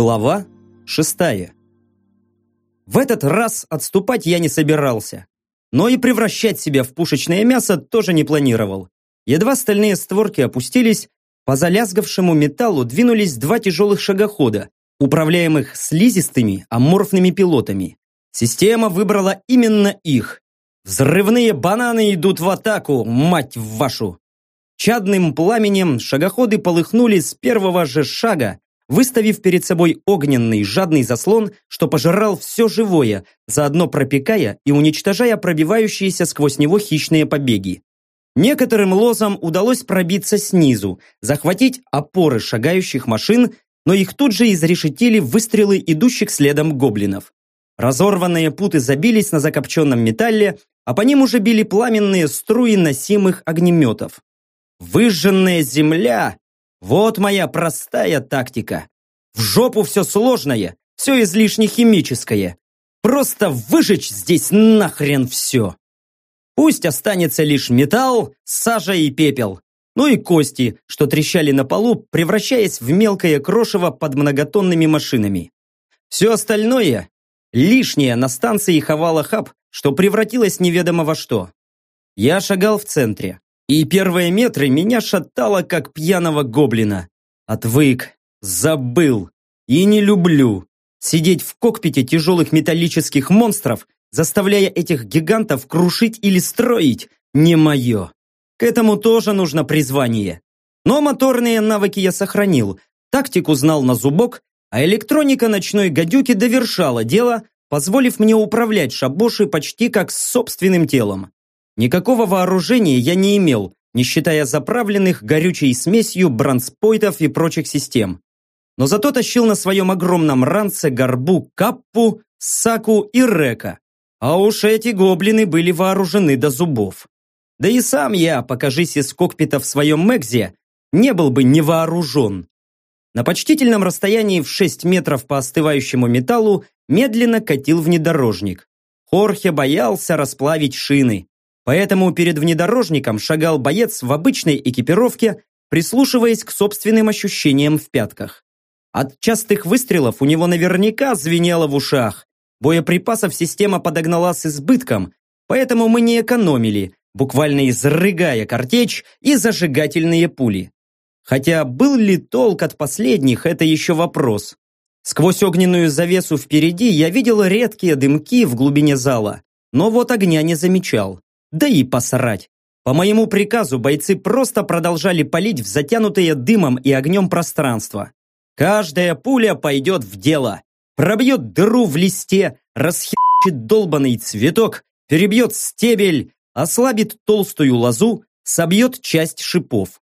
Глава шестая. В этот раз отступать я не собирался. Но и превращать себя в пушечное мясо тоже не планировал. Едва стальные створки опустились, по залязгавшему металлу двинулись два тяжелых шагохода, управляемых слизистыми аморфными пилотами. Система выбрала именно их. Взрывные бананы идут в атаку, мать вашу! Чадным пламенем шагоходы полыхнули с первого же шага, выставив перед собой огненный жадный заслон, что пожирал все живое, заодно пропекая и уничтожая пробивающиеся сквозь него хищные побеги. Некоторым лозам удалось пробиться снизу, захватить опоры шагающих машин, но их тут же изрешетили выстрелы идущих следом гоблинов. Разорванные путы забились на закопченном металле, а по ним уже били пламенные струи носимых огнеметов. Выжженная земля вот моя простая тактика. В жопу все сложное, все излишне химическое. Просто выжечь здесь нахрен все. Пусть останется лишь металл, сажа и пепел. Ну и кости, что трещали на полу, превращаясь в мелкое крошево под многотонными машинами. Все остальное – лишнее на станции Хавала Хаб, что превратилось неведомо во что. Я шагал в центре. И первые метры меня шатало, как пьяного гоблина. Отвык, забыл и не люблю сидеть в кокпите тяжелых металлических монстров, заставляя этих гигантов крушить или строить, не мое. К этому тоже нужно призвание. Но моторные навыки я сохранил, тактику знал на зубок, а электроника ночной гадюки довершала дело, позволив мне управлять шабоши почти как с собственным телом. Никакого вооружения я не имел, не считая заправленных горючей смесью бронспойтов и прочих систем. Но зато тащил на своем огромном ранце горбу Каппу, Саку и Река. А уж эти гоблины были вооружены до зубов. Да и сам я, покажись из кокпита в своем Мэгзе, не был бы невооружен. На почтительном расстоянии в 6 метров по остывающему металлу медленно катил внедорожник. Хорхе боялся расплавить шины. Поэтому перед внедорожником шагал боец в обычной экипировке, прислушиваясь к собственным ощущениям в пятках. От частых выстрелов у него наверняка звенело в ушах. Боеприпасов система подогнала с избытком, поэтому мы не экономили, буквально изрыгая картечь и зажигательные пули. Хотя был ли толк от последних, это еще вопрос. Сквозь огненную завесу впереди я видел редкие дымки в глубине зала, но вот огня не замечал. Да и посрать. По моему приказу бойцы просто продолжали палить в затянутые дымом и огнем пространство. Каждая пуля пойдет в дело. Пробьет дыру в листе, расхерчит долбанный цветок, перебьет стебель, ослабит толстую лозу, собьет часть шипов.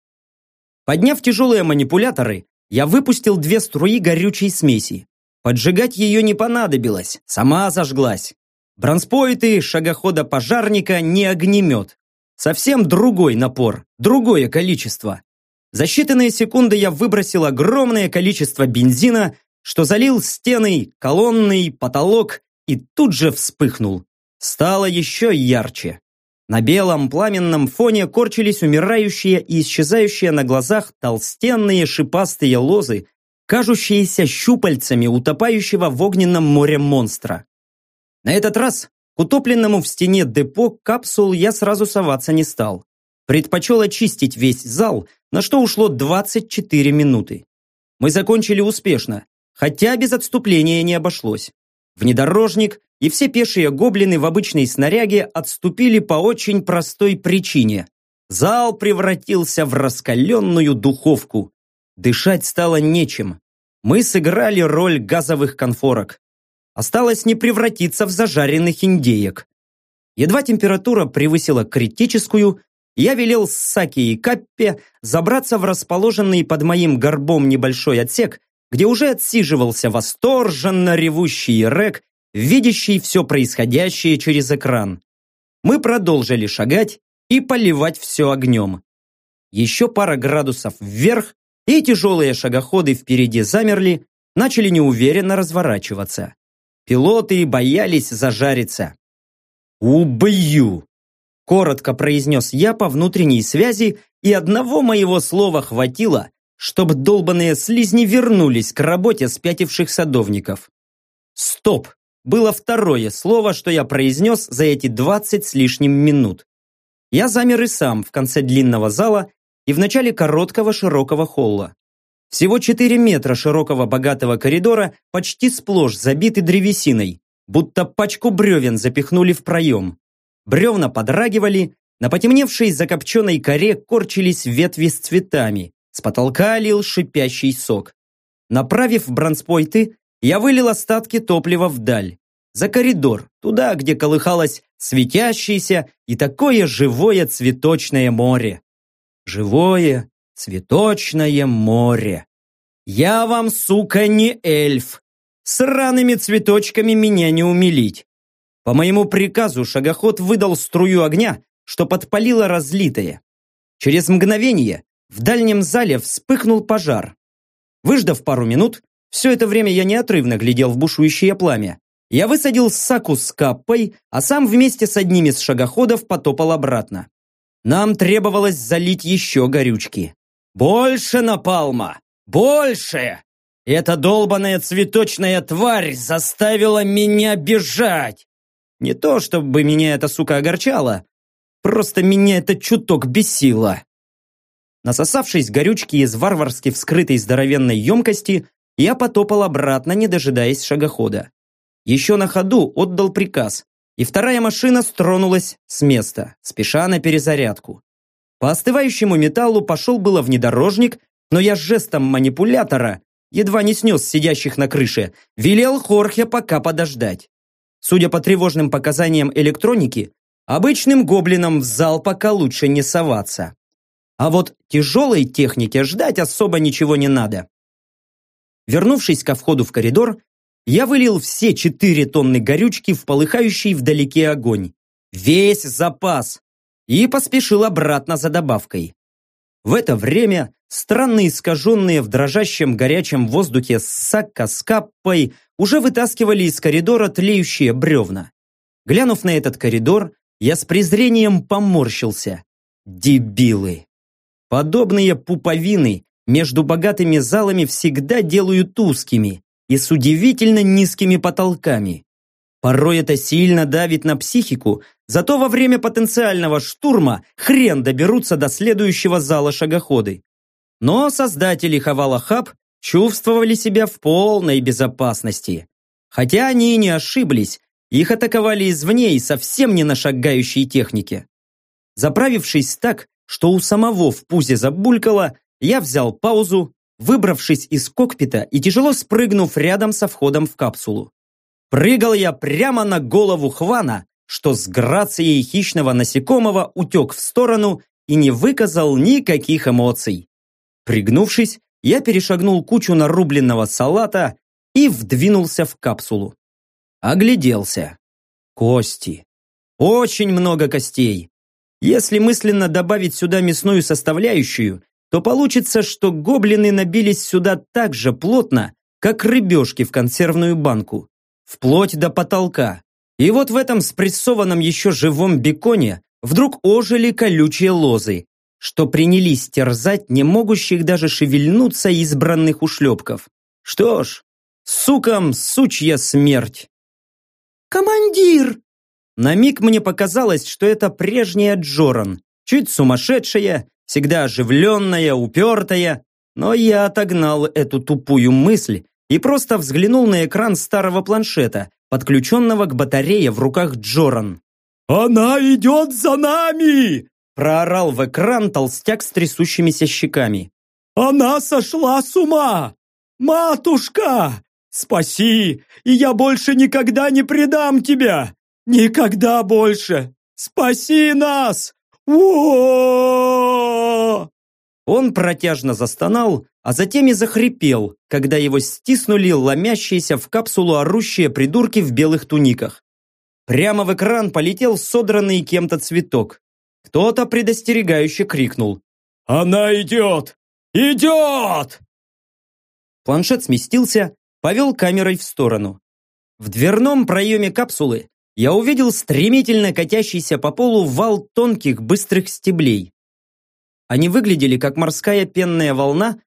Подняв тяжелые манипуляторы, я выпустил две струи горючей смеси. Поджигать ее не понадобилось, сама зажглась. Бронспойты шагохода пожарника не огнемет. Совсем другой напор, другое количество. За считанные секунды я выбросил огромное количество бензина, что залил стены, колонны, потолок и тут же вспыхнул. Стало еще ярче. На белом пламенном фоне корчились умирающие и исчезающие на глазах толстенные шипастые лозы, кажущиеся щупальцами утопающего в огненном море монстра. На этот раз к утопленному в стене депо капсул я сразу соваться не стал. Предпочел очистить весь зал, на что ушло 24 минуты. Мы закончили успешно, хотя без отступления не обошлось. Внедорожник и все пешие гоблины в обычной снаряге отступили по очень простой причине. Зал превратился в раскаленную духовку. Дышать стало нечем. Мы сыграли роль газовых конфорок. Осталось не превратиться в зажаренных индеек. Едва температура превысила критическую, я велел Саки и Каппе забраться в расположенный под моим горбом небольшой отсек, где уже отсиживался восторженно ревущий Рек, видящий все происходящее через экран. Мы продолжили шагать и поливать все огнем. Еще пара градусов вверх, и тяжелые шагоходы впереди замерли, начали неуверенно разворачиваться. Пилоты боялись зажариться. «Убью!» Коротко произнес я по внутренней связи, и одного моего слова хватило, чтоб долбанные слизни вернулись к работе спятивших садовников. Стоп! Было второе слово, что я произнес за эти двадцать с лишним минут. Я замер и сам в конце длинного зала и в начале короткого широкого холла. Всего 4 метра широкого богатого коридора почти сплошь забиты древесиной, будто пачку бревен запихнули в проем. Бревна подрагивали, на потемневшей закопченной коре корчились ветви с цветами, с потолка лил шипящий сок. Направив бронспойты, я вылил остатки топлива вдаль, за коридор, туда, где колыхалось светящееся и такое живое цветочное море. Живое, цветочное море. Я вам, сука, не эльф. С ранными цветочками меня не умилить. По моему приказу шагоход выдал струю огня, что подпалило разлитое. Через мгновение в дальнем зале вспыхнул пожар. Выждав пару минут, все это время я неотрывно глядел в бушующее пламя. Я высадил Саку с Каппой, а сам вместе с одним из шагоходов потопал обратно. Нам требовалось залить еще горючки. Больше напалма! Больше! Эта долбаная цветочная тварь заставила меня бежать! Не то, чтобы меня эта сука огорчала, просто меня это чуток бесило. Насосавшись горючки из варварски вскрытой здоровенной емкости, я потопал обратно, не дожидаясь шагохода. Еще на ходу отдал приказ, и вторая машина стронулась с места, спеша на перезарядку. По остывающему металлу пошел было внедорожник, но я жестом манипулятора, едва не снес сидящих на крыше, велел Хорхе пока подождать. Судя по тревожным показаниям электроники, обычным гоблинам в зал пока лучше не соваться. А вот тяжелой технике ждать особо ничего не надо. Вернувшись ко входу в коридор, я вылил все четыре тонны горючки в полыхающий вдалеке огонь. Весь запас. И поспешил обратно за добавкой. В это время странные искаженные в дрожащем горячем воздухе сакка с каппой уже вытаскивали из коридора тлеющие бревна. Глянув на этот коридор, я с презрением поморщился. Дебилы! Подобные пуповины между богатыми залами всегда делают узкими, и с удивительно низкими потолками. Порой это сильно давит на психику, зато во время потенциального штурма хрен доберутся до следующего зала шагоходы. Но создатели Хавала Хаб чувствовали себя в полной безопасности. Хотя они и не ошиблись, их атаковали извне и совсем не на шагающей технике. Заправившись так, что у самого в пузе забулькало, я взял паузу, выбравшись из кокпита и тяжело спрыгнув рядом со входом в капсулу. Прыгал я прямо на голову Хвана, что с грацией хищного насекомого утек в сторону и не выказал никаких эмоций. Пригнувшись, я перешагнул кучу нарубленного салата и вдвинулся в капсулу. Огляделся. Кости. Очень много костей. Если мысленно добавить сюда мясную составляющую, то получится, что гоблины набились сюда так же плотно, как рыбешки в консервную банку, вплоть до потолка. И вот в этом спрессованном еще живом беконе вдруг ожили колючие лозы, что принялись терзать не могущих даже шевельнуться избранных ушлепков. Что ж, сукам сучья смерть. «Командир!» На миг мне показалось, что это прежняя Джоран, чуть сумасшедшая, всегда оживленная, упертая, но я отогнал эту тупую мысль и просто взглянул на экран старого планшета, подключенного к батарее в руках Джоран. «Она идет за нами!» проорал в экран толстяк с трясущимися щеками. «Она сошла с ума! Матушка! Спаси, и я больше никогда не предам тебя! Никогда больше! Спаси нас! о Он протяжно застонал, а затем и захрипел, когда его стиснули ломящиеся в капсулу орущие придурки в белых туниках. Прямо в экран полетел содранный кем-то цветок. Кто-то предостерегающе крикнул. «Она идет! Идет!» Планшет сместился, повел камерой в сторону. В дверном проеме капсулы я увидел стремительно катящийся по полу вал тонких быстрых стеблей. Они выглядели как морская пенная волна,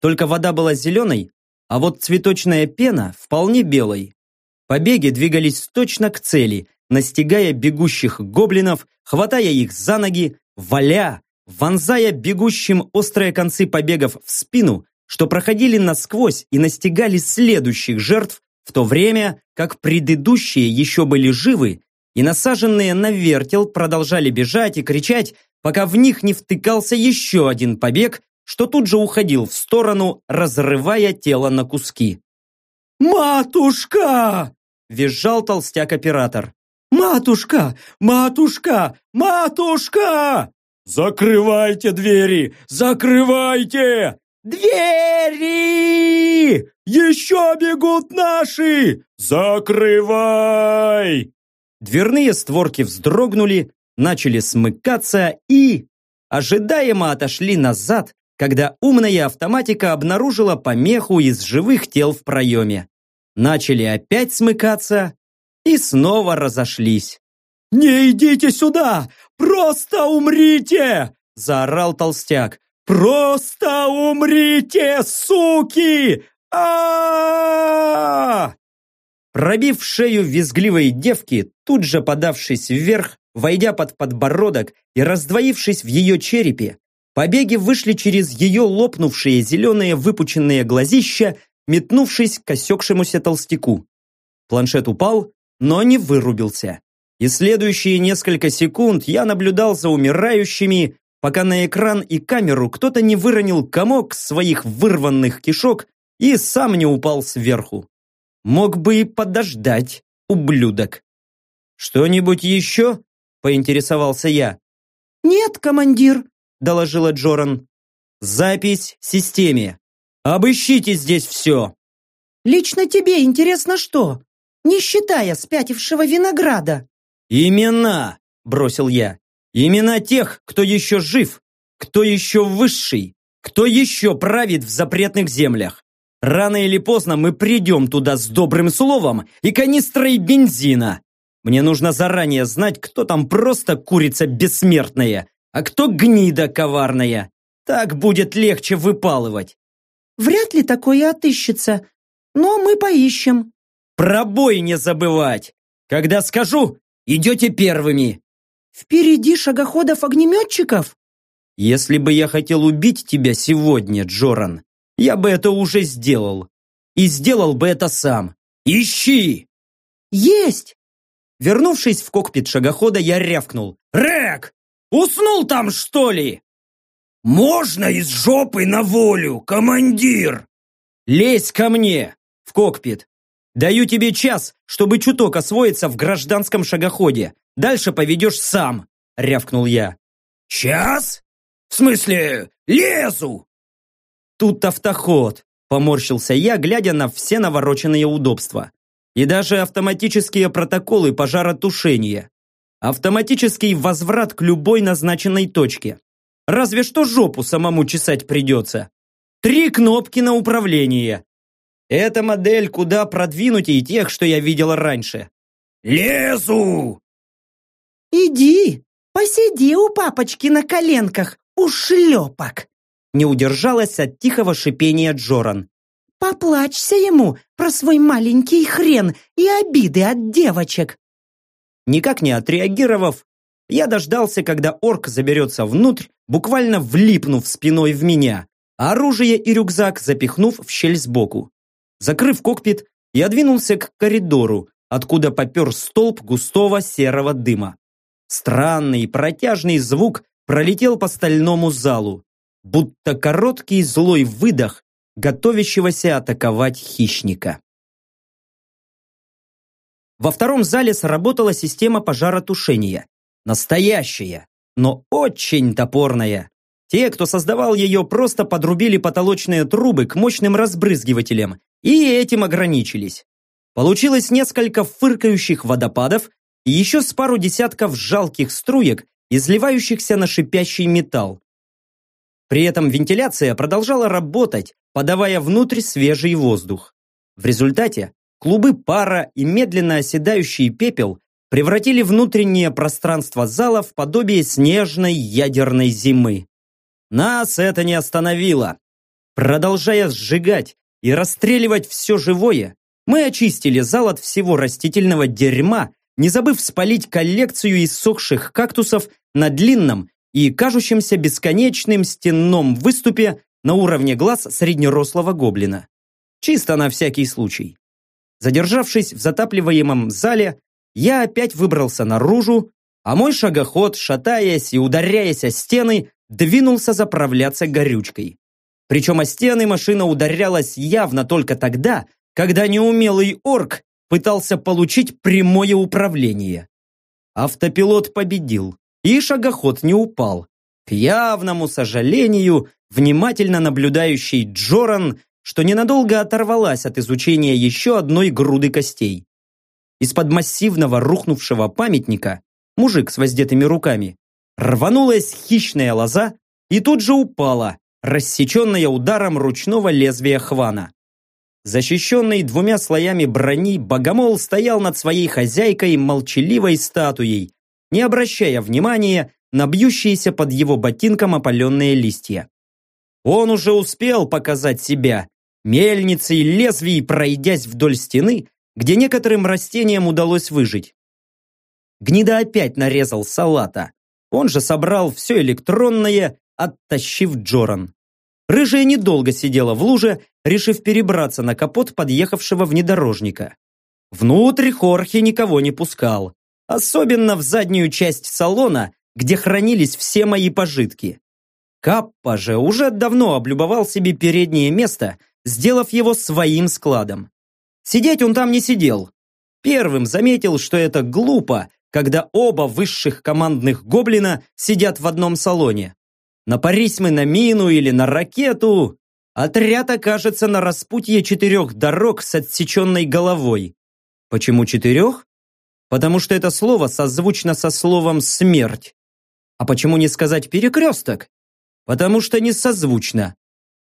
только вода была зеленой, а вот цветочная пена вполне белой. Побеги двигались точно к цели, настигая бегущих гоблинов, хватая их за ноги, валя, вонзая бегущим острые концы побегов в спину, что проходили насквозь и настигали следующих жертв, в то время как предыдущие еще были живы и насаженные на вертел продолжали бежать и кричать, пока в них не втыкался еще один побег, что тут же уходил в сторону, разрывая тело на куски. «Матушка!» – визжал толстяк-оператор. «Матушка! Матушка! Матушка!» «Закрывайте двери! Закрывайте! Двери! Еще бегут наши! Закрывай!» Дверные створки вздрогнули, начали смыкаться и... Ожидаемо отошли назад, когда умная автоматика обнаружила помеху из живых тел в проеме. Начали опять смыкаться и снова разошлись. «Не идите сюда! Просто умрите!» – заорал толстяк. «Просто умрите, суки! а Пробив шею визгливой девки, тут же подавшись вверх, войдя под подбородок и раздвоившись в ее черепе, побеги вышли через ее лопнувшие зеленые выпученные глазища, метнувшись к осекшемуся толстяку. Планшет упал, но не вырубился. И следующие несколько секунд я наблюдал за умирающими, пока на экран и камеру кто-то не выронил комок своих вырванных кишок и сам не упал сверху. Мог бы и подождать, ублюдок. «Что-нибудь еще?» – поинтересовался я. «Нет, командир», – доложила Джоран. «Запись системе. Обыщите здесь все». «Лично тебе интересно что? Не считая спятившего винограда». «Имена!» – бросил я. «Имена тех, кто еще жив, кто еще высший, кто еще правит в запретных землях. Рано или поздно мы придем туда с добрым словом и канистрой бензина. Мне нужно заранее знать, кто там просто курица бессмертная, а кто гнида коварная. Так будет легче выпалывать». «Вряд ли такое отыщется, но мы поищем». «Пробой не забывать! Когда скажу, Идете первыми!» «Впереди шагоходов-огнеметчиков?» «Если бы я хотел убить тебя сегодня, Джоран, я бы это уже сделал. И сделал бы это сам. Ищи!» «Есть!» Вернувшись в кокпит шагохода, я рявкнул. «Рек! Уснул там, что ли?» «Можно из жопы на волю, командир!» «Лезь ко мне!» в кокпит. Даю тебе час, чтобы чуток освоиться в гражданском шагоходе. Дальше поведешь сам, рявкнул я. Час? В смысле, лезу? Тут автоход, поморщился я, глядя на все навороченные удобства. И даже автоматические протоколы пожаротушения. Автоматический возврат к любой назначенной точке. Разве что жопу самому чесать придется. Три кнопки на управление. Эта модель куда продвинутее тех, что я видел раньше. «Лезу!» «Иди, посиди у папочки на коленках, у шлепок!» Не удержалась от тихого шипения Джоран. «Поплачься ему про свой маленький хрен и обиды от девочек!» Никак не отреагировав, я дождался, когда орк заберется внутрь, буквально влипнув спиной в меня, оружие и рюкзак запихнув в щель сбоку. Закрыв кокпит, я двинулся к коридору, откуда попер столб густого серого дыма. Странный протяжный звук пролетел по стальному залу, будто короткий злой выдох готовящегося атаковать хищника. Во втором зале сработала система пожаротушения. Настоящая, но очень топорная. Те, кто создавал ее, просто подрубили потолочные трубы к мощным разбрызгивателям и этим ограничились. Получилось несколько фыркающих водопадов и еще с пару десятков жалких струек, изливающихся на шипящий металл. При этом вентиляция продолжала работать, подавая внутрь свежий воздух. В результате клубы пара и медленно оседающий пепел превратили внутреннее пространство зала в подобие снежной ядерной зимы. Нас это не остановило. Продолжая сжигать и расстреливать все живое, мы очистили зал от всего растительного дерьма, не забыв спалить коллекцию иссохших кактусов на длинном и кажущемся бесконечным стенном выступе на уровне глаз среднерослого гоблина. Чисто на всякий случай. Задержавшись в затапливаемом зале, я опять выбрался наружу, а мой шагоход, шатаясь и ударяясь о стены, двинулся заправляться горючкой. Причем о стены машина ударялась явно только тогда, когда неумелый орк пытался получить прямое управление. Автопилот победил, и шагоход не упал. К явному сожалению, внимательно наблюдающий Джоран, что ненадолго оторвалась от изучения еще одной груды костей. Из-под массивного рухнувшего памятника мужик с воздетыми руками рванулась хищная лоза и тут же упала, рассеченная ударом ручного лезвия хвана. Защищенный двумя слоями брони, богомол стоял над своей хозяйкой молчаливой статуей, не обращая внимания на бьющиеся под его ботинком опаленные листья. Он уже успел показать себя, мельницей лезвий пройдясь вдоль стены, где некоторым растениям удалось выжить. Гнида опять нарезал салата. Он же собрал все электронное, оттащив Джоран. Рыжая недолго сидела в луже, решив перебраться на капот подъехавшего внедорожника. Внутрь Хорхе никого не пускал, особенно в заднюю часть салона, где хранились все мои пожитки. Каппа же уже давно облюбовал себе переднее место, сделав его своим складом. Сидеть он там не сидел. Первым заметил, что это глупо, когда оба высших командных гоблина сидят в одном салоне. Напарись мы на мину или на ракету, отряд окажется на распутье четырех дорог с отсеченной головой. Почему четырех? Потому что это слово созвучно со словом «смерть». А почему не сказать «перекресток»? Потому что не созвучно.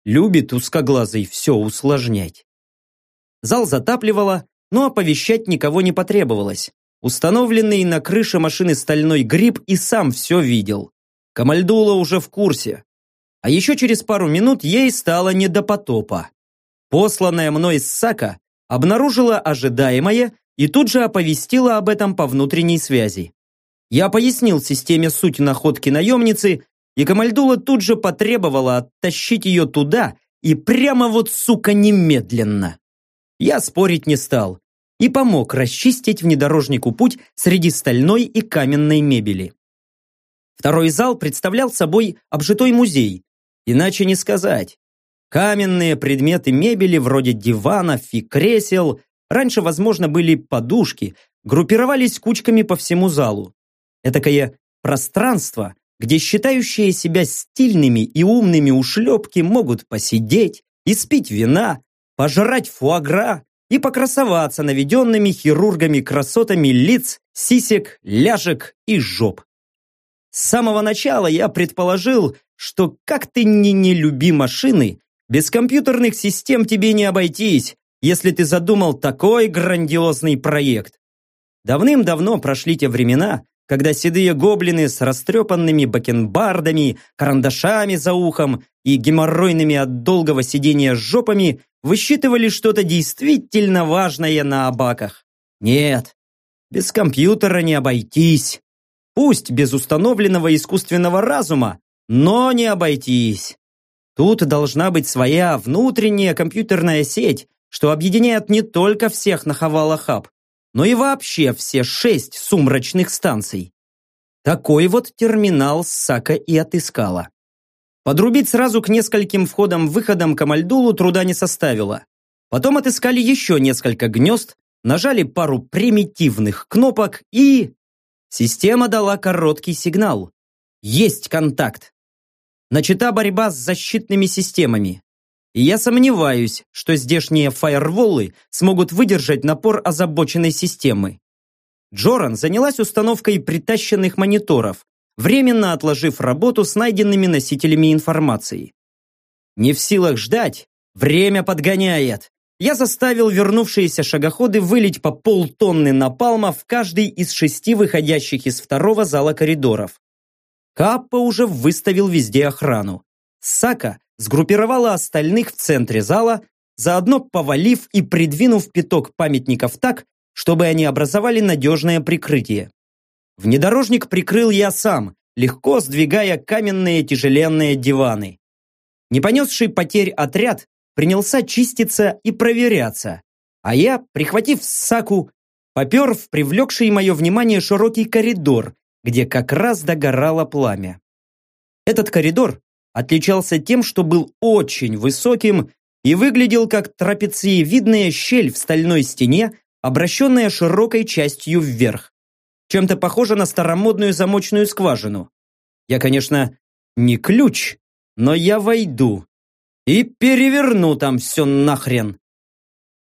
Любит узкоглазый все усложнять. Зал затапливало, но оповещать никого не потребовалось. Установленный на крыше машины стальной гриб и сам все видел. Камальдула уже в курсе. А еще через пару минут ей стало не до потопа. Посланная мной Сака обнаружила ожидаемое и тут же оповестила об этом по внутренней связи. Я пояснил системе суть находки наемницы, и Камальдула тут же потребовала оттащить ее туда и прямо вот, сука, немедленно. Я спорить не стал и помог расчистить внедорожнику путь среди стальной и каменной мебели. Второй зал представлял собой обжитой музей, иначе не сказать. Каменные предметы мебели вроде диванов и кресел, раньше, возможно, были подушки, группировались кучками по всему залу. Этакое пространство, где считающие себя стильными и умными ушлепки могут посидеть, испить вина, пожрать фуагра и покрасоваться наведенными хирургами красотами лиц, сисек, ляжек и жоп. С самого начала я предположил, что как ты не не люби машины, без компьютерных систем тебе не обойтись, если ты задумал такой грандиозный проект. Давным-давно прошли те времена, когда седые гоблины с растрепанными бакенбардами, карандашами за ухом и геморройными от долгого сидения жопами высчитывали что-то действительно важное на абаках. Нет, без компьютера не обойтись. Пусть без установленного искусственного разума, но не обойтись. Тут должна быть своя внутренняя компьютерная сеть, что объединяет не только всех на Хавала-Хаб, но и вообще все шесть сумрачных станций. Такой вот терминал Сака и отыскала. Подрубить сразу к нескольким входам-выходам Камальдулу труда не составило. Потом отыскали еще несколько гнезд, нажали пару примитивных кнопок и... Система дала короткий сигнал. Есть контакт. Начата борьба с защитными системами. И я сомневаюсь, что здешние фаерволы смогут выдержать напор озабоченной системы. Джоран занялась установкой притащенных мониторов, временно отложив работу с найденными носителями информации. Не в силах ждать, время подгоняет я заставил вернувшиеся шагоходы вылить по полтонны напалма в каждый из шести выходящих из второго зала коридоров. Каппа уже выставил везде охрану. Сака сгруппировала остальных в центре зала, заодно повалив и придвинув пяток памятников так, чтобы они образовали надежное прикрытие. Внедорожник прикрыл я сам, легко сдвигая каменные тяжеленные диваны. Не понесший потерь отряд принялся чиститься и проверяться, а я, прихватив саку, попер в привлекший мое внимание широкий коридор, где как раз догорало пламя. Этот коридор отличался тем, что был очень высоким и выглядел как трапециевидная щель в стальной стене, обращенная широкой частью вверх. Чем-то похоже на старомодную замочную скважину. Я, конечно, не ключ, но я войду и переверну там все нахрен.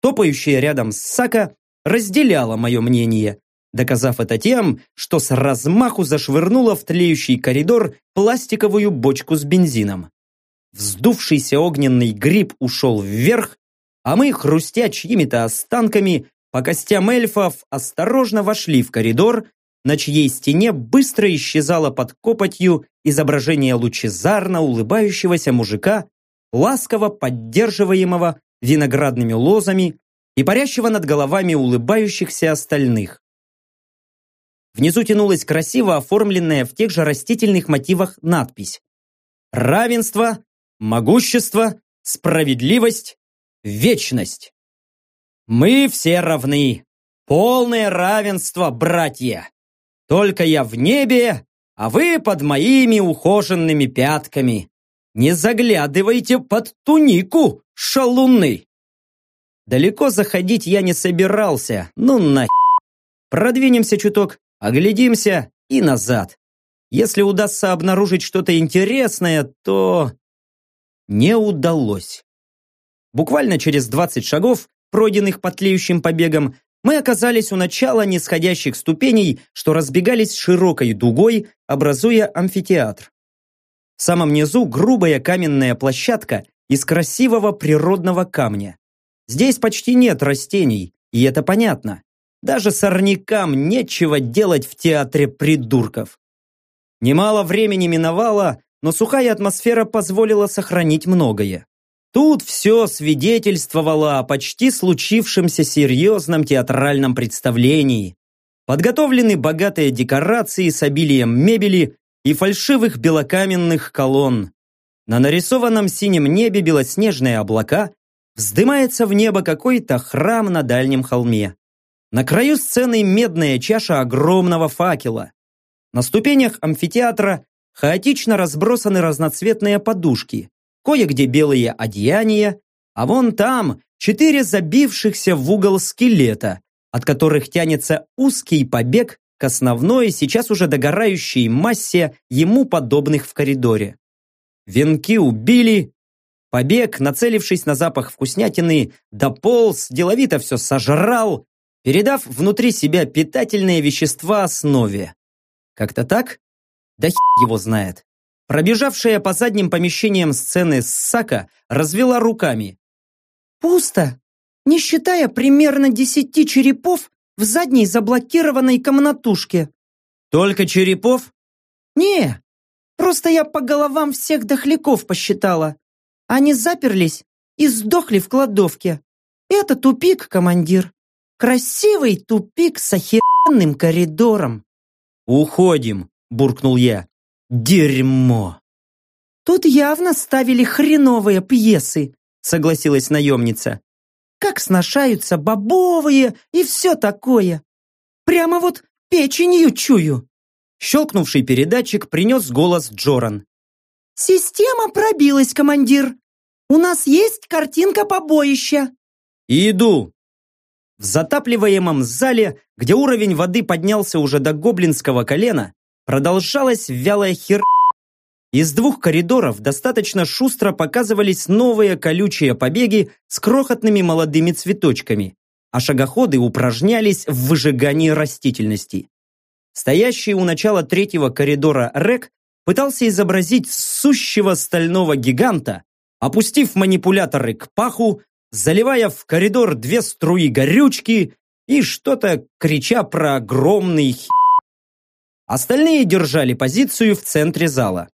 Топающая рядом с Сака разделяла мое мнение, доказав это тем, что с размаху зашвырнула в тлеющий коридор пластиковую бочку с бензином. Вздувшийся огненный гриб ушел вверх, а мы, хрустя чьими-то останками, по костям эльфов осторожно вошли в коридор, на чьей стене быстро исчезало под копотью изображение лучезарно улыбающегося мужика, ласково поддерживаемого виноградными лозами и парящего над головами улыбающихся остальных. Внизу тянулась красиво оформленная в тех же растительных мотивах надпись «Равенство, могущество, справедливость, вечность». Мы все равны. Полное равенство, братья. Только я в небе, а вы под моими ухоженными пятками. Не заглядывайте под тунику, шалуны. Далеко заходить я не собирался, ну нахер. Продвинемся чуток, оглядимся и назад. Если удастся обнаружить что-то интересное, то... Не удалось. Буквально через 20 шагов, пройденных по тлеющим побегам, мы оказались у начала нисходящих ступеней, что разбегались широкой дугой, образуя амфитеатр. В самом низу грубая каменная площадка из красивого природного камня. Здесь почти нет растений, и это понятно. Даже сорнякам нечего делать в театре придурков. Немало времени миновало, но сухая атмосфера позволила сохранить многое. Тут все свидетельствовало о почти случившемся серьезном театральном представлении. Подготовлены богатые декорации с обилием мебели и фальшивых белокаменных колонн. На нарисованном синем небе белоснежные облака, вздымается в небо какой-то храм на дальнем холме. На краю сцены медная чаша огромного факела. На ступенях амфитеатра хаотично разбросаны разноцветные подушки, кое-где белые одеяния, а вон там четыре забившихся в угол скелета, от которых тянется узкий побег к основной, сейчас уже догорающей массе ему подобных в коридоре. Венки убили, побег, нацелившись на запах вкуснятины, дополз, деловито все сожрал, передав внутри себя питательные вещества основе. Как-то так? Да хер его знает. Пробежавшая по задним помещениям сцены Сака развела руками. «Пусто, не считая примерно десяти черепов в задней заблокированной комнатушке». «Только черепов?» «Не, просто я по головам всех дохляков посчитала. Они заперлись и сдохли в кладовке. Это тупик, командир. Красивый тупик с охеренным коридором. «Уходим», – буркнул я. «Дерьмо!» «Тут явно ставили хреновые пьесы», – согласилась наемница. «Как сношаются бобовые и все такое. Прямо вот печенью чую». Щелкнувший передатчик принес голос Джоран. «Система пробилась, командир. У нас есть картинка побоища». «Иду», в затапливаемом зале, где уровень воды поднялся уже до гоблинского колена, продолжалась вялая хер... Из двух коридоров достаточно шустро показывались новые колючие побеги с крохотными молодыми цветочками, а шагоходы упражнялись в выжигании растительности. Стоящий у начала третьего коридора Рек пытался изобразить сущего стального гиганта, опустив манипуляторы к паху, заливая в коридор две струи горючки и что-то крича про огромный хи... Остальные держали позицию в центре зала.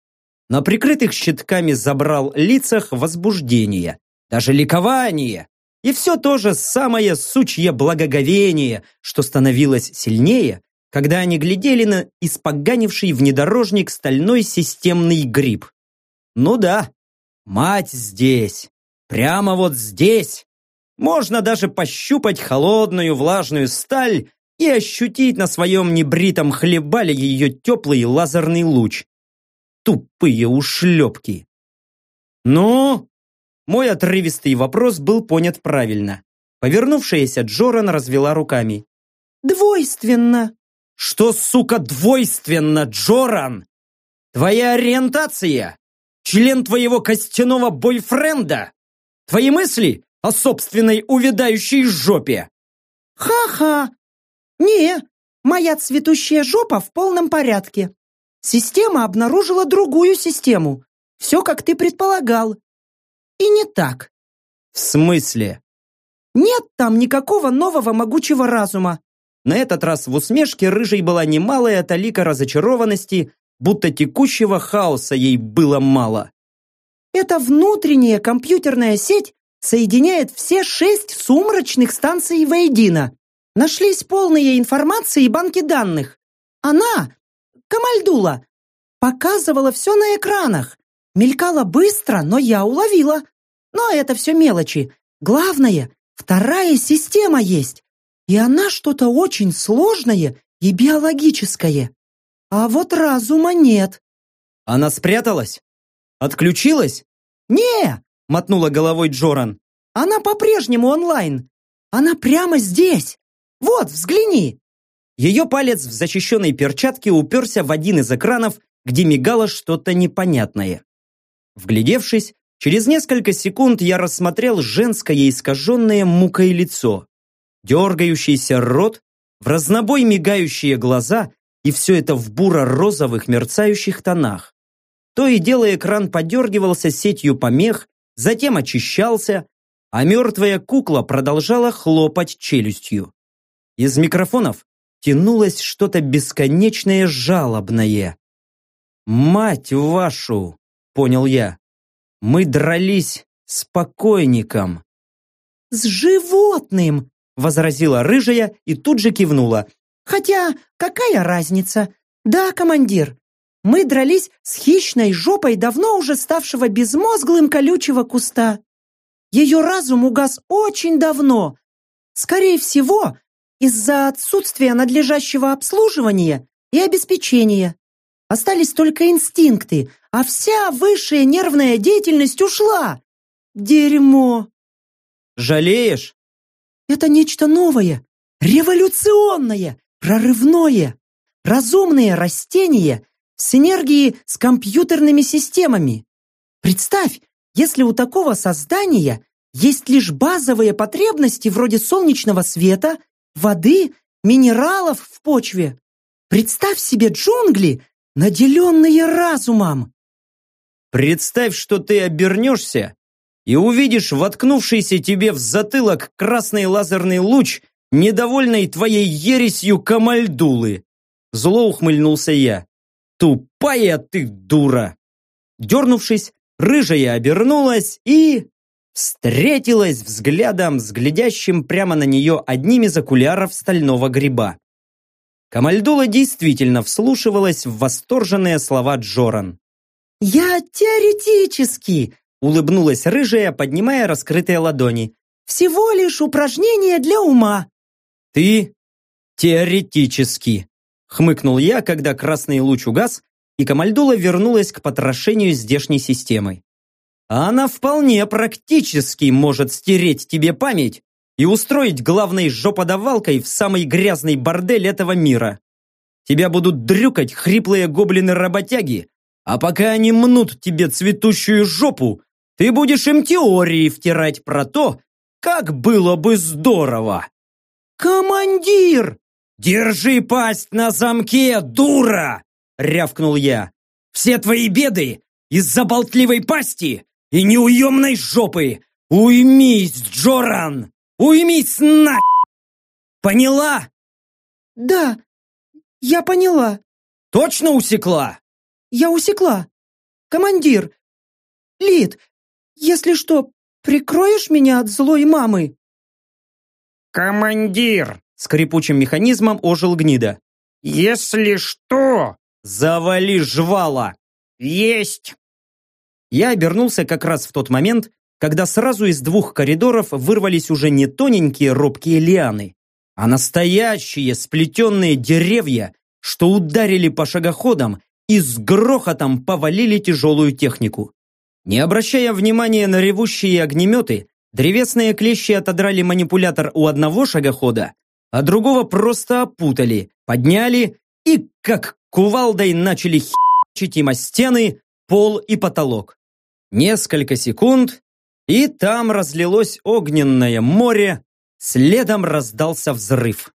на прикрытых щитками забрал лицах возбуждение, даже ликование, и все то же самое сучье благоговение, что становилось сильнее, когда они глядели на испоганивший внедорожник стальной системный гриб. Ну да, мать здесь, прямо вот здесь. Можно даже пощупать холодную влажную сталь и ощутить на своем небритом хлебале ее теплый лазерный луч. Тупые ушлепки. Ну, мой отрывистый вопрос был понят правильно. Повернувшаяся Джоран развела руками. «Двойственно!» «Что, сука, двойственно, Джоран? Твоя ориентация? Член твоего костяного бойфренда? Твои мысли о собственной увядающей жопе?» «Ха-ха! Не, моя цветущая жопа в полном порядке. Система обнаружила другую систему. Все, как ты предполагал. И не так. В смысле? Нет там никакого нового могучего разума. На этот раз в усмешке рыжей была немалая талика разочарованности, будто текущего хаоса ей было мало. Это внутренняя компьютерная сеть соединяет все шесть сумрачных станций воедино. Нашлись полные информации и банки данных. Она, Камальдула, показывала все на экранах. Мелькала быстро, но я уловила. Но это все мелочи. Главное, вторая система есть. И она что-то очень сложное и биологическое. А вот разума нет. Она спряталась? Отключилась? Не, мотнула головой Джоран. Она по-прежнему онлайн. Она прямо здесь. Вот, взгляни. Ее палец в защищенной перчатке уперся в один из экранов, где мигало что-то непонятное. Вглядевшись, через несколько секунд я рассмотрел женское искаженное мукой лицо, дергающийся рот, в разнобой мигающие глаза и все это в буро-розовых мерцающих тонах. То и дело экран подергивался сетью помех, затем очищался, а мертвая кукла продолжала хлопать челюстью. Из микрофонов тянулось что-то бесконечное жалобное. «Мать вашу!» — понял я. «Мы дрались с покойником». «С животным!» — возразила рыжая и тут же кивнула. «Хотя какая разница? Да, командир, мы дрались с хищной жопой давно уже ставшего безмозглым колючего куста. Ее разум угас очень давно. Скорее всего, из-за отсутствия надлежащего обслуживания и обеспечения. Остались только инстинкты, а вся высшая нервная деятельность ушла. Дерьмо. Жалеешь? Это нечто новое, революционное, прорывное. Разумные растения в синергии с компьютерными системами. Представь, если у такого создания есть лишь базовые потребности вроде солнечного света, воды, минералов в почве. Представь себе джунгли, наделенные разумом. Представь, что ты обернешься и увидишь воткнувшийся тебе в затылок красный лазерный луч, недовольный твоей ересью камальдулы. Зло ухмыльнулся я. Тупая ты дура! Дернувшись, рыжая обернулась и встретилась взглядом с глядящим прямо на нее одним из окуляров стального гриба. Камальдула действительно вслушивалась в восторженные слова Джоран. «Я теоретически!» — улыбнулась рыжая, поднимая раскрытые ладони. «Всего лишь упражнение для ума!» «Ты теоретически!» — хмыкнул я, когда красный луч угас, и Камальдула вернулась к потрошению здешней системы. Она вполне практически может стереть тебе память и устроить главной жоподавалкой в самый грязный бордель этого мира. Тебя будут дрюкать хриплые гоблины-работяги, а пока они мнут тебе цветущую жопу, ты будешь им теории втирать про то, как было бы здорово. «Командир!» «Держи пасть на замке, дура!» — рявкнул я. «Все твои беды из-за болтливой пасти и неуемной жопы! Уймись, Джоран! Уймись на... Поняла? Да, я поняла. Точно усекла? Я усекла. командир! Лид, если что, прикроешь меня от злой мамы?» «Командир!» — скрипучим механизмом ожил гнида. «Если что, завали жвала!» «Есть!» Я обернулся как раз в тот момент, когда сразу из двух коридоров вырвались уже не тоненькие робкие лианы, а настоящие сплетенные деревья, что ударили по шагоходам и с грохотом повалили тяжелую технику. Не обращая внимания на ревущие огнеметы, древесные клещи отодрали манипулятор у одного шагохода, а другого просто опутали, подняли и, как кувалдой, начали хи**чить им о стены, пол и потолок. Несколько секунд, и там разлилось огненное море, следом раздался взрыв.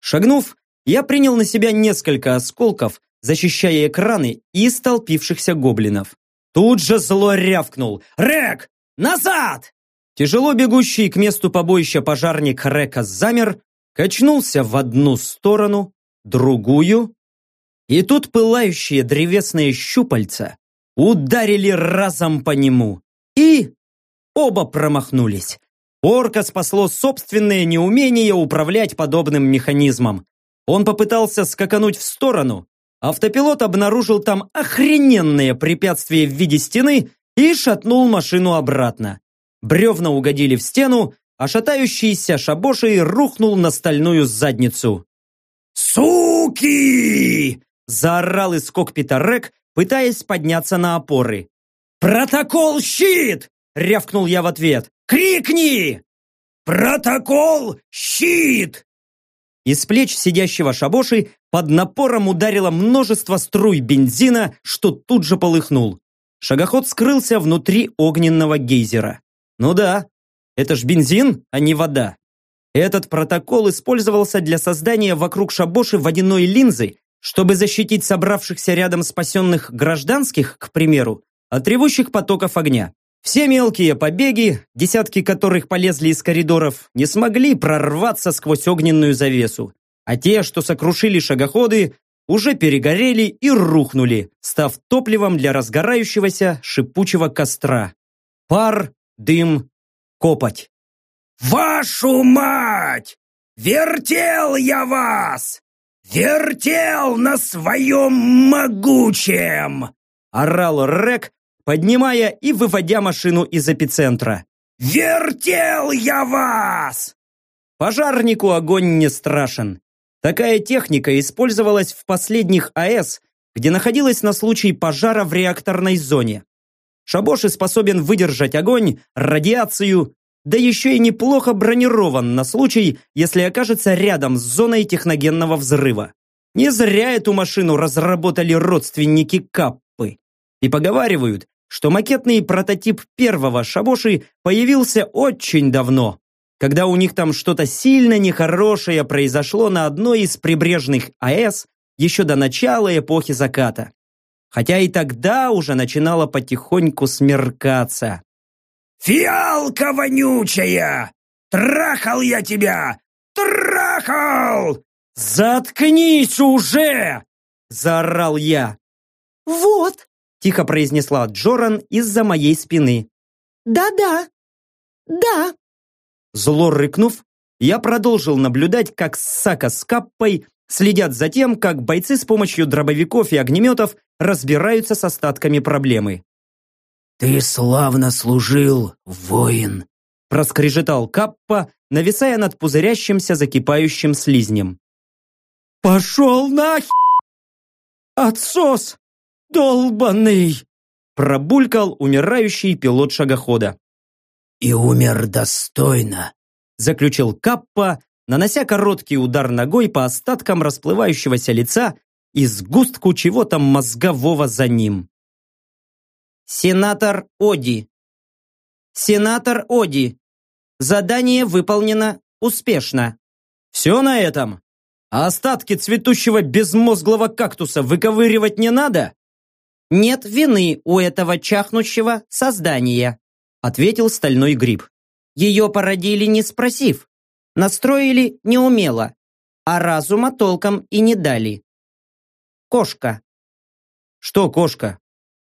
Шагнув, я принял на себя несколько осколков, защищая экраны и столпившихся гоблинов. Тут же зло рявкнул. «Рек! Назад!» Тяжело бегущий к месту побоища пожарник Река замер, качнулся в одну сторону, другую, и тут пылающие древесные щупальца ударили разом по нему. И оба промахнулись. Орка спасло собственное неумение управлять подобным механизмом. Он попытался скакануть в сторону, автопилот обнаружил там охрененное препятствие в виде стены и шатнул машину обратно. Бревна угодили в стену, а шатающийся шабошей рухнул на стальную задницу. «Суки!» – заорал из кокпита Рек, пытаясь подняться на опоры. «Протокол щит!» – рявкнул я в ответ. «Крикни!» «Протокол щит!» Из плеч сидящего шабоши под напором ударило множество струй бензина, что тут же полыхнул. Шагоход скрылся внутри огненного гейзера. Ну да, это ж бензин, а не вода. Этот протокол использовался для создания вокруг шабоши водяной линзы, чтобы защитить собравшихся рядом спасенных гражданских, к примеру, от ревущих потоков огня. Все мелкие побеги, десятки которых полезли из коридоров, не смогли прорваться сквозь огненную завесу, а те, что сокрушили шагоходы, уже перегорели и рухнули, став топливом для разгорающегося шипучего костра. Пар, дым, копоть. «Вашу мать! Вертел я вас! Вертел на своем могучем!» орал Рек, поднимая и выводя машину из эпицентра. «Вертел я вас!» Пожарнику огонь не страшен. Такая техника использовалась в последних АЭС, где находилась на случай пожара в реакторной зоне. Шабоши способен выдержать огонь, радиацию, да еще и неплохо бронирован на случай, если окажется рядом с зоной техногенного взрыва. Не зря эту машину разработали родственники Каппы. И поговаривают, что макетный прототип первого Шабоши появился очень давно, когда у них там что-то сильно нехорошее произошло на одной из прибрежных АЭС еще до начала эпохи заката. Хотя и тогда уже начинало потихоньку смеркаться. «Фиалка вонючая! Трахал я тебя! Трахал! Заткнись уже!» Заорал я. «Вот!» тихо произнесла Джоран из-за моей спины. «Да-да, да!» Зло рыкнув, я продолжил наблюдать, как Сака с Каппой следят за тем, как бойцы с помощью дробовиков и огнеметов разбираются с остатками проблемы. «Ты славно служил, воин!» проскрежетал Каппа, нависая над пузырящимся закипающим слизнем. «Пошел нахер! Отсос! Долбаный!» пробулькал умирающий пилот шагохода. «И умер достойно», заключил Каппа, нанося короткий удар ногой по остаткам расплывающегося лица и сгустку чего-то мозгового за ним. Сенатор Оди. Сенатор Оди. Задание выполнено успешно. Все на этом? А остатки цветущего безмозглого кактуса выковыривать не надо? «Нет вины у этого чахнущего создания», ответил стальной гриб. «Ее породили не спросив, настроили неумело, а разума толком и не дали. Кошка». «Что кошка?»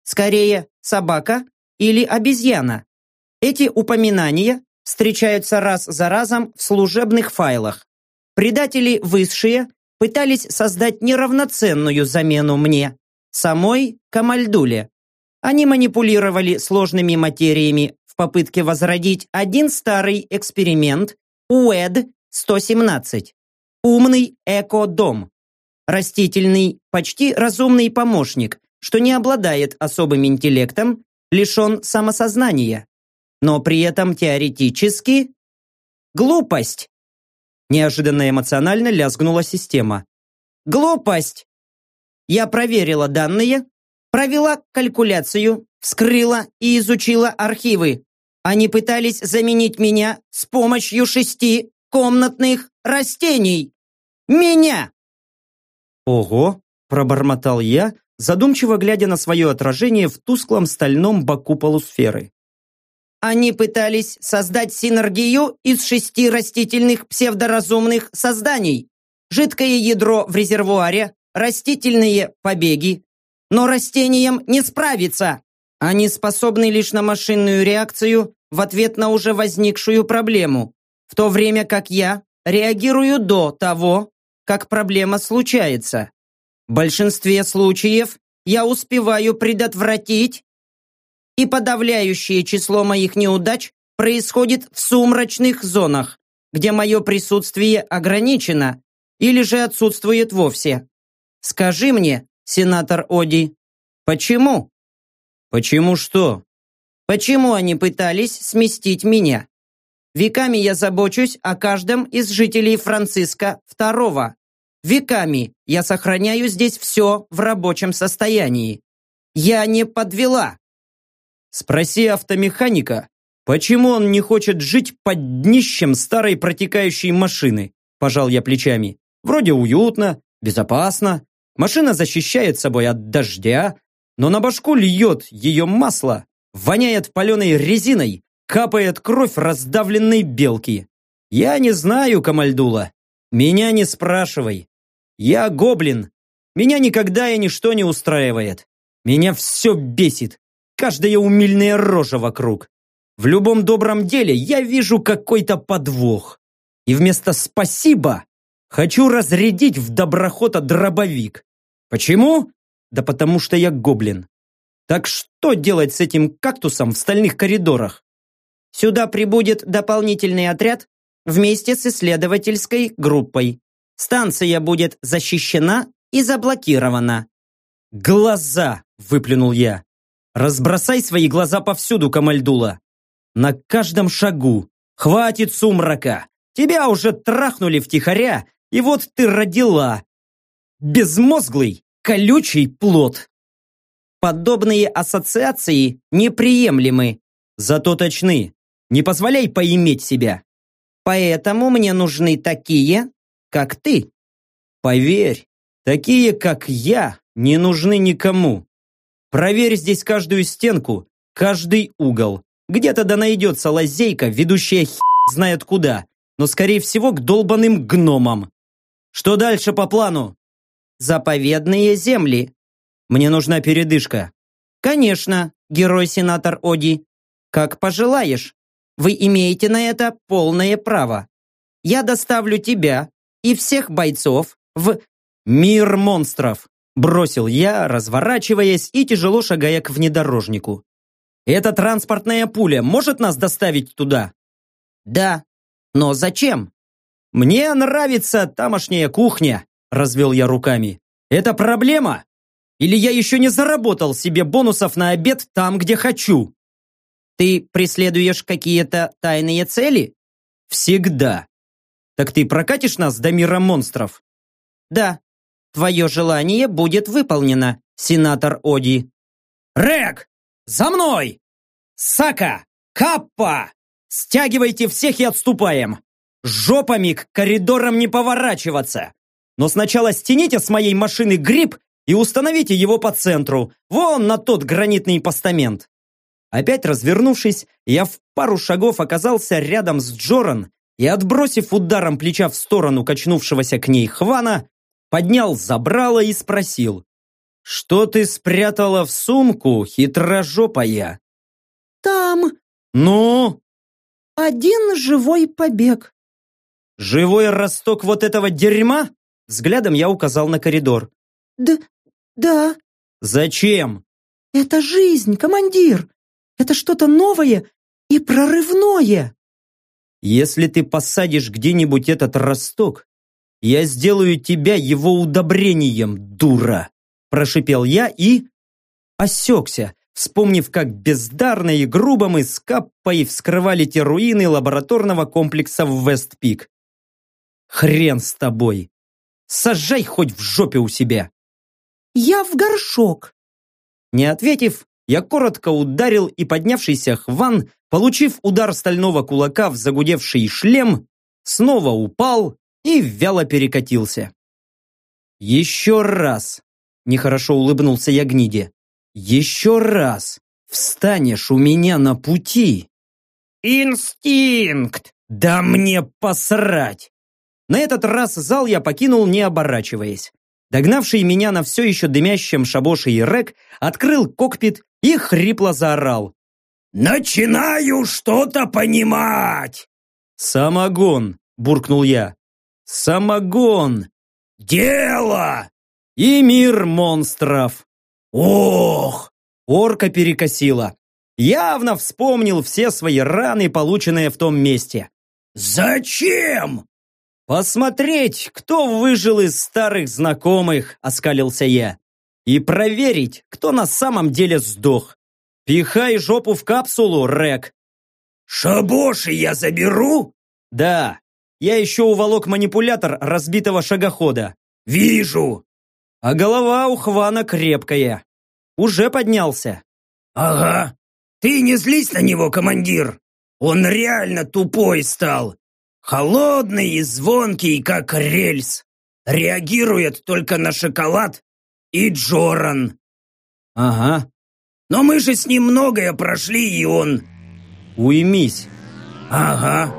Скорее, собака или обезьяна. Эти упоминания встречаются раз за разом в служебных файлах. Предатели высшие пытались создать неравноценную замену мне, самой Камальдуле. Они манипулировали сложными материями в попытке возродить один старый эксперимент УЭД-117 – умный эко-дом. Растительный, почти разумный помощник, что не обладает особым интеллектом, лишен самосознания но при этом теоретически... Глупость! Неожиданно эмоционально лязгнула система. Глупость! Я проверила данные, провела калькуляцию, вскрыла и изучила архивы. Они пытались заменить меня с помощью шести комнатных растений. Меня! Ого, пробормотал я, задумчиво глядя на свое отражение в тусклом стальном боку полусферы. Они пытались создать синергию из шести растительных псевдоразумных созданий. Жидкое ядро в резервуаре, растительные побеги. Но растениям не справиться. Они способны лишь на машинную реакцию в ответ на уже возникшую проблему, в то время как я реагирую до того, как проблема случается. В большинстве случаев я успеваю предотвратить и подавляющее число моих неудач происходит в сумрачных зонах, где мое присутствие ограничено или же отсутствует вовсе. Скажи мне, сенатор Оди, почему? Почему что? Почему они пытались сместить меня? Веками я забочусь о каждом из жителей Франциска II. Веками я сохраняю здесь все в рабочем состоянии. Я не подвела. Спроси автомеханика, почему он не хочет жить под днищем старой протекающей машины? Пожал я плечами. Вроде уютно, безопасно. Машина защищает собой от дождя, но на башку льет ее масло, воняет паленой резиной, капает кровь раздавленной белки. Я не знаю, Камальдула. Меня не спрашивай. Я гоблин. Меня никогда и ничто не устраивает. Меня все бесит каждая умильная рожа вокруг. В любом добром деле я вижу какой-то подвох. И вместо «спасибо» хочу разрядить в доброхота дробовик. Почему? Да потому что я гоблин. Так что делать с этим кактусом в стальных коридорах? Сюда прибудет дополнительный отряд вместе с исследовательской группой. Станция будет защищена и заблокирована. «Глаза!» – выплюнул я. Разбросай свои глаза повсюду, Камальдула. На каждом шагу. Хватит сумрака. Тебя уже трахнули втихаря, и вот ты родила. Безмозглый, колючий плод. Подобные ассоциации неприемлемы. Зато точны. Не позволяй поиметь себя. Поэтому мне нужны такие, как ты. Поверь, такие, как я, не нужны никому. Проверь здесь каждую стенку, каждый угол. Где-то да найдется лазейка, ведущая хи знает куда, но скорее всего к долбаным гномам. Что дальше по плану? Заповедные земли. Мне нужна передышка. Конечно, герой-сенатор Оди. Как пожелаешь. Вы имеете на это полное право. Я доставлю тебя и всех бойцов в мир монстров. Бросил я, разворачиваясь и тяжело шагая к внедорожнику. «Эта транспортная пуля может нас доставить туда?» «Да. Но зачем?» «Мне нравится тамошняя кухня», – развел я руками. «Это проблема? Или я еще не заработал себе бонусов на обед там, где хочу?» «Ты преследуешь какие-то тайные цели?» «Всегда. Так ты прокатишь нас до мира монстров?» «Да. Твое желание будет выполнено, сенатор Оди. Рэг! За мной! Сака! Каппа! Стягивайте всех и отступаем! Жопами к коридорам не поворачиваться! Но сначала стяните с моей машины гриб и установите его по центру, вон на тот гранитный постамент. Опять развернувшись, я в пару шагов оказался рядом с Джоран и, отбросив ударом плеча в сторону качнувшегося к ней Хвана, поднял забрало и спросил. Что ты спрятала в сумку, хитрожопая? Там Ну? один живой побег. Живой росток вот этого дерьма? Взглядом я указал на коридор. Д да, Зачем? это жизнь, командир. Это что-то новое и прорывное. Если ты посадишь где-нибудь этот росток, я сделаю тебя его удобрением, дура!» Прошипел я и... осекся, вспомнив, как бездарно и грубо мы с Каппой вскрывали те руины лабораторного комплекса в Вестпик. «Хрен с тобой! Сажай хоть в жопе у себя!» Я в горшок. Не ответив, я коротко ударил и поднявшийся Хван, получив удар стального кулака в загудевший шлем, снова упал и вяло перекатился. «Еще раз!» – нехорошо улыбнулся я гниде. «Еще раз! Встанешь у меня на пути!» «Инстинкт! Да мне посрать!» На этот раз зал я покинул, не оборачиваясь. Догнавший меня на все еще дымящем шабоше и рек, открыл кокпит и хрипло заорал. «Начинаю что-то понимать!» «Самогон!» – буркнул я. «Самогон! Дело! И мир монстров!» «Ох!» – орка перекосила. Явно вспомнил все свои раны, полученные в том месте. «Зачем?» «Посмотреть, кто выжил из старых знакомых», – оскалился я. «И проверить, кто на самом деле сдох. Пихай жопу в капсулу, Рек». «Шабоши я заберу?» «Да. Я еще уволок манипулятор разбитого шагохода». «Вижу». А голова у Хвана крепкая. Уже поднялся. «Ага. Ты не злись на него, командир. Он реально тупой стал. Холодный и звонкий, как рельс. Реагирует только на шоколад и Джоран. Ага. Но мы же с ним многое прошли, и он... Уймись. Ага.